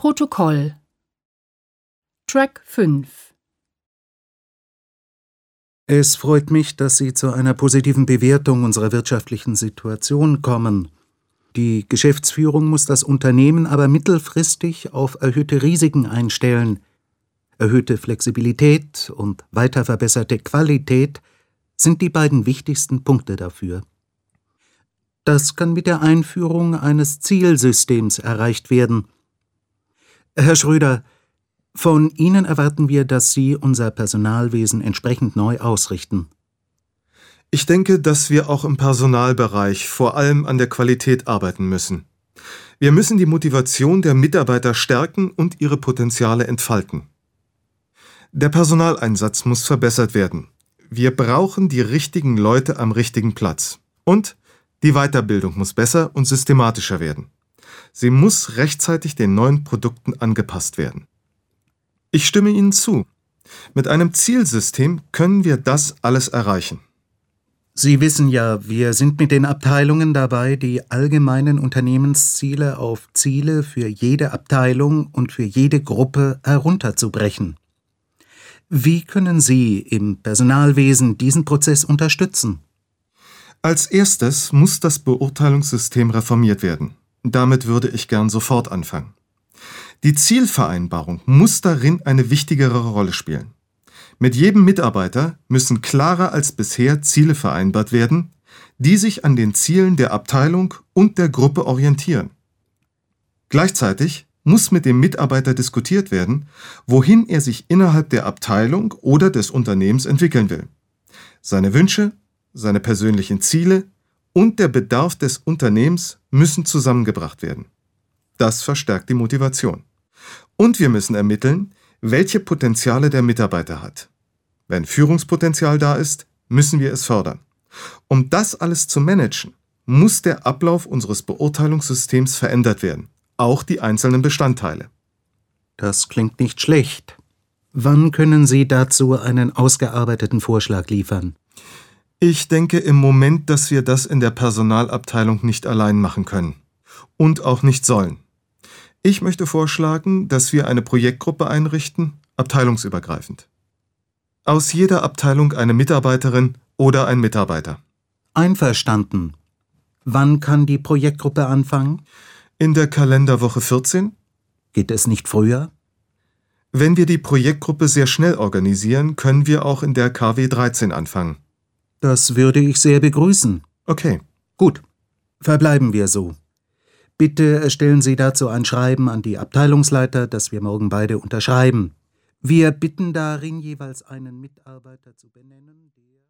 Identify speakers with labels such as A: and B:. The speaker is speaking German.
A: Protokoll Track 5
B: Es freut mich, dass Sie zu einer positiven Bewertung unserer wirtschaftlichen Situation kommen. Die Geschäftsführung muss das Unternehmen aber mittelfristig auf erhöhte Risiken einstellen. Erhöhte Flexibilität und weiter verbesserte Qualität sind die beiden wichtigsten Punkte dafür. Das kann mit der Einführung eines Zielsystems erreicht werden. Herr Schröder, von Ihnen erwarten wir, dass Sie unser Personalwesen entsprechend neu ausrichten.
C: Ich denke, dass wir auch im Personalbereich vor allem an der Qualität arbeiten müssen. Wir müssen die Motivation der Mitarbeiter stärken und ihre Potenziale entfalten. Der Personaleinsatz muss verbessert werden. Wir brauchen die richtigen Leute am richtigen Platz. Und die Weiterbildung muss besser und systematischer werden. Sie muss rechtzeitig den neuen Produkten angepasst werden. Ich stimme Ihnen zu. Mit einem Zielsystem können wir das alles erreichen.
B: Sie wissen ja, wir sind mit den Abteilungen dabei, die allgemeinen Unternehmensziele auf Ziele für jede Abteilung und für jede Gruppe herunterzubrechen. Wie können Sie im Personalwesen diesen Prozess unterstützen?
C: Als erstes muss das Beurteilungssystem reformiert werden. Damit würde ich gern sofort anfangen. Die Zielvereinbarung muss darin eine wichtigere Rolle spielen. Mit jedem Mitarbeiter müssen klarer als bisher Ziele vereinbart werden, die sich an den Zielen der Abteilung und der Gruppe orientieren. Gleichzeitig muss mit dem Mitarbeiter diskutiert werden, wohin er sich innerhalb der Abteilung oder des Unternehmens entwickeln will. Seine Wünsche, seine persönlichen Ziele und der Bedarf des Unternehmens müssen zusammengebracht werden. Das verstärkt die Motivation. Und wir müssen ermitteln, welche Potenziale der Mitarbeiter hat. Wenn Führungspotenzial da ist, müssen wir es fördern. Um das alles zu managen, muss der Ablauf unseres Beurteilungssystems verändert werden, auch die einzelnen Bestandteile.
B: Das klingt nicht schlecht. Wann können Sie dazu einen ausgearbeiteten Vorschlag liefern?
C: Ich denke im Moment, dass wir das in der Personalabteilung nicht allein machen können. Und auch nicht sollen. Ich möchte vorschlagen, dass wir eine Projektgruppe einrichten, abteilungsübergreifend. Aus jeder Abteilung eine Mitarbeiterin oder ein Mitarbeiter.
B: Einverstanden. Wann kann die Projektgruppe anfangen?
C: In der Kalenderwoche 14?
B: Geht es nicht früher?
C: Wenn wir die Projektgruppe sehr schnell organisieren, können wir auch in der KW 13 anfangen.
B: Das würde ich sehr begrüßen.
C: Okay.
B: Gut. Verbleiben wir so. Bitte erstellen Sie dazu ein Schreiben an die Abteilungsleiter, das wir morgen beide unterschreiben. Wir bitten darin jeweils einen Mitarbeiter zu benennen, der